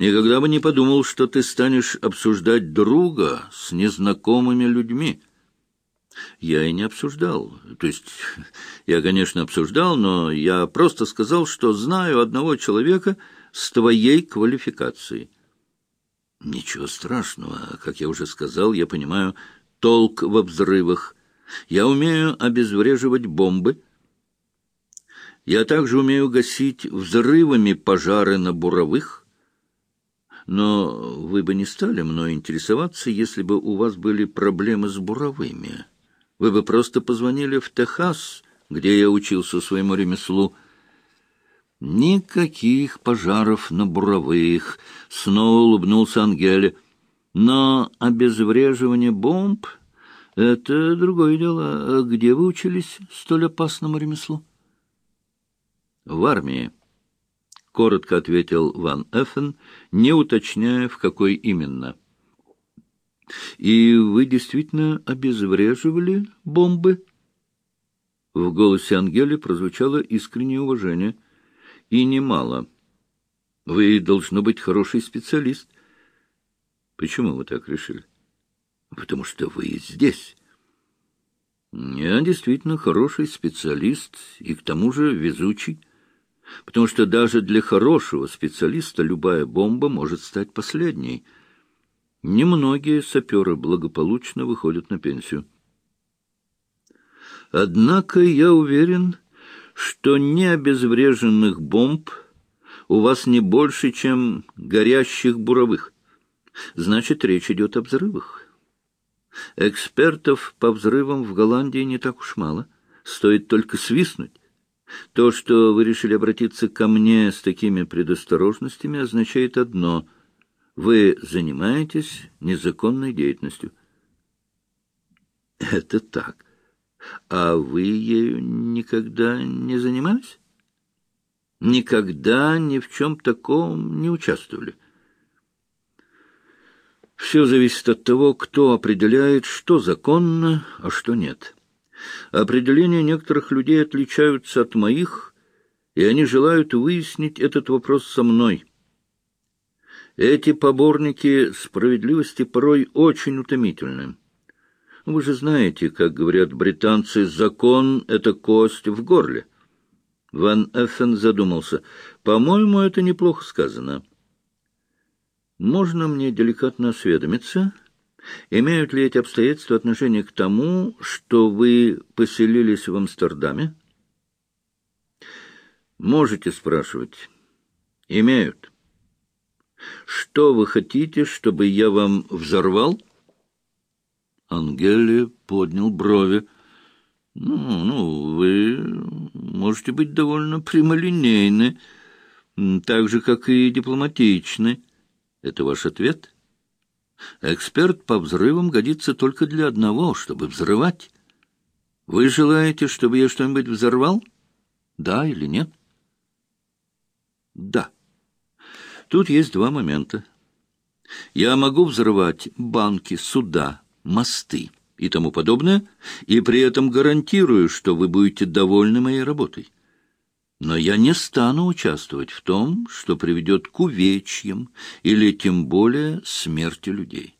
Никогда бы не подумал, что ты станешь обсуждать друга с незнакомыми людьми. Я и не обсуждал. То есть, я, конечно, обсуждал, но я просто сказал, что знаю одного человека с твоей квалификацией. Ничего страшного. Как я уже сказал, я понимаю толк во взрывах. Я умею обезвреживать бомбы. Я также умею гасить взрывами пожары на буровых. Но вы бы не стали мной интересоваться, если бы у вас были проблемы с буровыми. Вы бы просто позвонили в Техас, где я учился своему ремеслу. Никаких пожаров на буровых, — снова улыбнулся Ангеле. Но обезвреживание бомб — это другое дело. Где вы учились столь опасному ремеслу? В армии. — коротко ответил Ван Эффен, не уточняя, в какой именно. И вы действительно обезвреживали бомбы? В голосе Ангели прозвучало искреннее уважение. И немало. Вы, должно быть, хороший специалист. Почему вы так решили? Потому что вы здесь. Я действительно хороший специалист и к тому же везучий. Потому что даже для хорошего специалиста любая бомба может стать последней — Немногие саперы благополучно выходят на пенсию. Однако я уверен, что необезвреженных бомб у вас не больше, чем горящих буровых. Значит, речь идет о взрывах. Экспертов по взрывам в Голландии не так уж мало. Стоит только свистнуть. То, что вы решили обратиться ко мне с такими предосторожностями, означает одно — вы занимаетесь незаконной деятельностью. Это так. А вы ею никогда не занимались? Никогда ни в чем таком не участвовали. Все зависит от того, кто определяет, что законно, а что нет. Определения некоторых людей отличаются от моих, и они желают выяснить этот вопрос со мной. Эти поборники справедливости порой очень утомительны. Вы же знаете, как говорят британцы, закон — это кость в горле. Ван Эффен задумался. По-моему, это неплохо сказано. Можно мне деликатно осведомиться, имеют ли эти обстоятельства отношение к тому, что вы поселились в Амстердаме? Можете спрашивать. Имеют. Что вы хотите, чтобы я вам взорвал? Ангели поднял брови. Ну, ну, вы можете быть довольно прямолинейны, так же, как и дипломатичны. Это ваш ответ? Эксперт по взрывам годится только для одного, чтобы взрывать. Вы желаете, чтобы я что-нибудь взорвал? Да или нет? Да. Тут есть два момента. Я могу взрывать банки, суда, мосты и тому подобное, и при этом гарантирую, что вы будете довольны моей работой. Но я не стану участвовать в том, что приведет к увечьям или тем более смерти людей.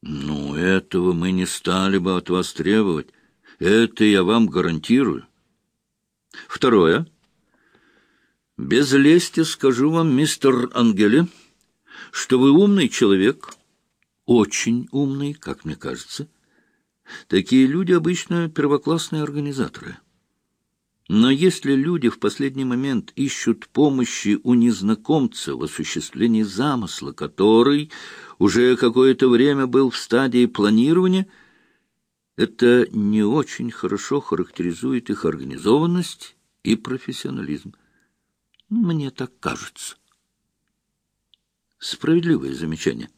Ну, этого мы не стали бы от вас требовать. Это я вам гарантирую. Второе. Без лести скажу вам, мистер Ангеле, что вы умный человек, очень умный, как мне кажется. Такие люди обычно первоклассные организаторы. Но если люди в последний момент ищут помощи у незнакомца в осуществлении замысла, который уже какое-то время был в стадии планирования, это не очень хорошо характеризует их организованность и профессионализм. Мне так кажется. Справедливое замечание.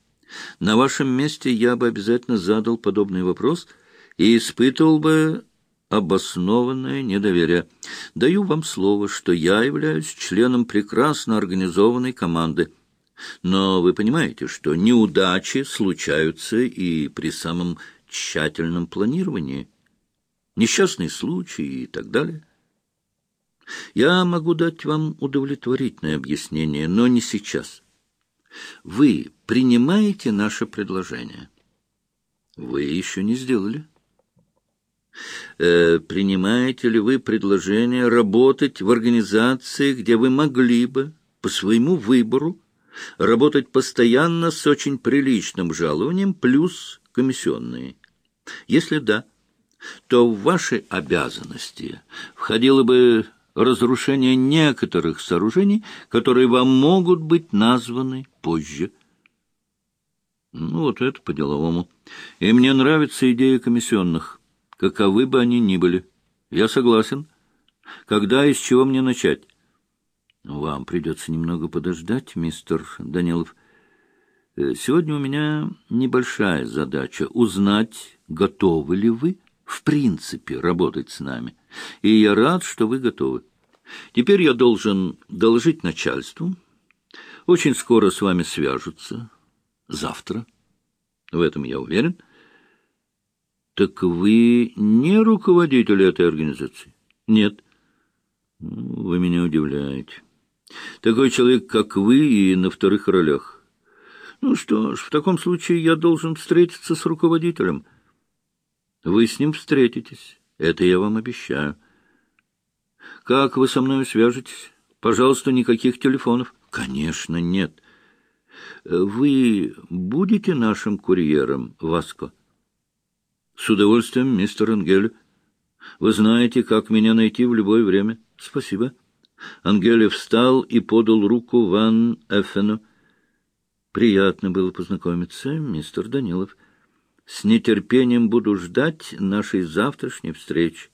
На вашем месте я бы обязательно задал подобный вопрос и испытывал бы обоснованное недоверие. Даю вам слово, что я являюсь членом прекрасно организованной команды. Но вы понимаете, что неудачи случаются и при самом тщательном планировании. Несчастные случаи и так далее. Я могу дать вам удовлетворительное объяснение, но не сейчас. Вы принимаете наше предложение? Вы еще не сделали. Э, принимаете ли вы предложение работать в организации, где вы могли бы по своему выбору работать постоянно с очень приличным жалованием плюс комиссионные? Если да, то в ваши обязанности входило бы разрушение некоторых сооружений, которые вам могут быть названы позже. Ну, вот это по-деловому. И мне нравится идея комиссионных, каковы бы они ни были. Я согласен. Когда и с чего мне начать? Вам придется немного подождать, мистер Данилов. Э, сегодня у меня небольшая задача — узнать, готовы ли вы в принципе работать с нами. И я рад, что вы готовы. Теперь я должен доложить начальству. Очень скоро с вами свяжутся. Завтра. В этом я уверен. Так вы не руководитель этой организации? Нет. Вы меня удивляете. Такой человек, как вы, и на вторых ролях. Ну что ж, в таком случае я должен встретиться с руководителем. Вы с ним встретитесь. Это я вам обещаю. Как вы со мной свяжетесь? Пожалуйста, никаких телефонов. Конечно, нет. Вы будете нашим курьером, Васко? С удовольствием, мистер Ангель. Вы знаете, как меня найти в любое время. Спасибо. Ангеле встал и подал руку Ван Эффену. Приятно было познакомиться, мистер Данилов. С нетерпением буду ждать нашей завтрашней встречи.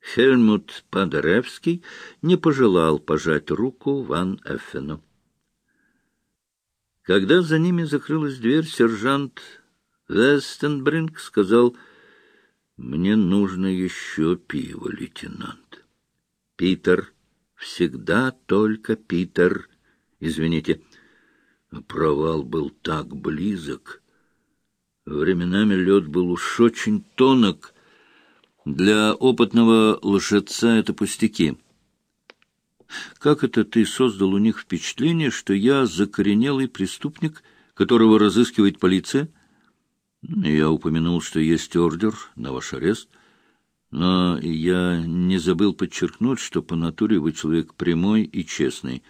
Хельмут Падеревский не пожелал пожать руку Ван Эффену. Когда за ними закрылась дверь, сержант Вестенбринг сказал, «Мне нужно еще пиво, лейтенант». «Питер, всегда только Питер. Извините, провал был так близок. Временами лед был уж очень тонок, — для опытного лжеца это пустяки. Как это ты создал у них впечатление, что я закоренелый преступник, которого разыскивает полиция? Я упомянул, что есть ордер на ваш арест, но я не забыл подчеркнуть, что по натуре вы человек прямой и честный,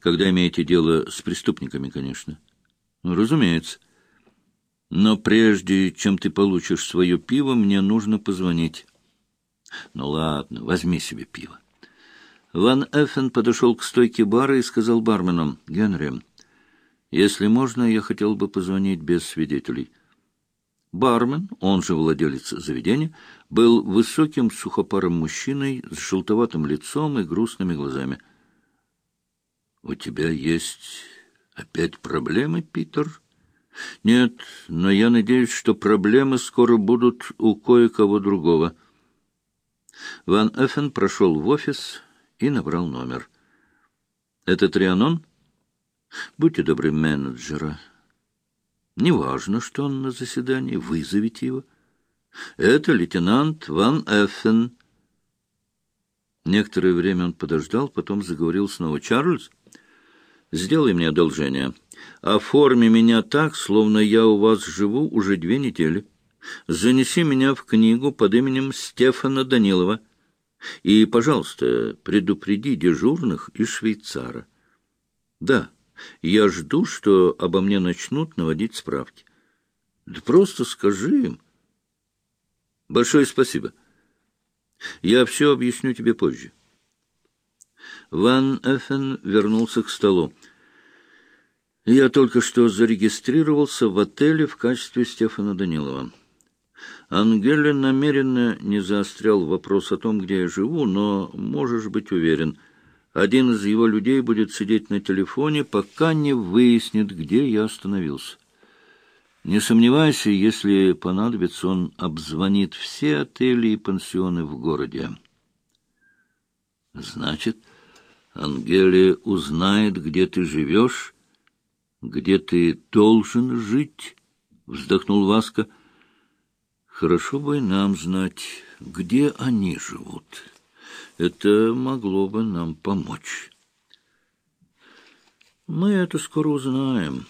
когда имеете дело с преступниками, конечно. Ну, разумеется. Но прежде, чем ты получишь свое пиво, мне нужно позвонить. Ну ладно, возьми себе пиво. Ван Эффен подошел к стойке бара и сказал бармену, «Генри, если можно, я хотел бы позвонить без свидетелей». Бармен, он же владелец заведения, был высоким сухопарым мужчиной с желтоватым лицом и грустными глазами. «У тебя есть опять проблемы, Питер?» Нет, но я надеюсь, что проблемы скоро будут у кое-кого другого. Ван Эффен прошел в офис и набрал номер. Это Трианон? Будьте добры, менеджера. Неважно, что он на заседании, вызовите его. Это лейтенант Ван Эффен. Некоторое время он подождал, потом заговорил снова. «Чарльз, сделай мне одолжение». Оформи меня так, словно я у вас живу уже две недели. Занеси меня в книгу под именем Стефана Данилова. И, пожалуйста, предупреди дежурных из швейцара. Да, я жду, что обо мне начнут наводить справки. Да просто скажи им. Большое спасибо. Я все объясню тебе позже. Ван Эффен вернулся к столу. Я только что зарегистрировался в отеле в качестве Стефана Данилова. Ангеле намеренно не заострял вопрос о том, где я живу, но можешь быть уверен, один из его людей будет сидеть на телефоне, пока не выяснит, где я остановился. Не сомневайся, если понадобится, он обзвонит все отели и пансионы в городе. Значит, Ангеле узнает, где ты живешь, где ты должен жить, — вздохнул Васка. Хорошо бы нам знать, где они живут. Это могло бы нам помочь. Мы это скоро узнаем.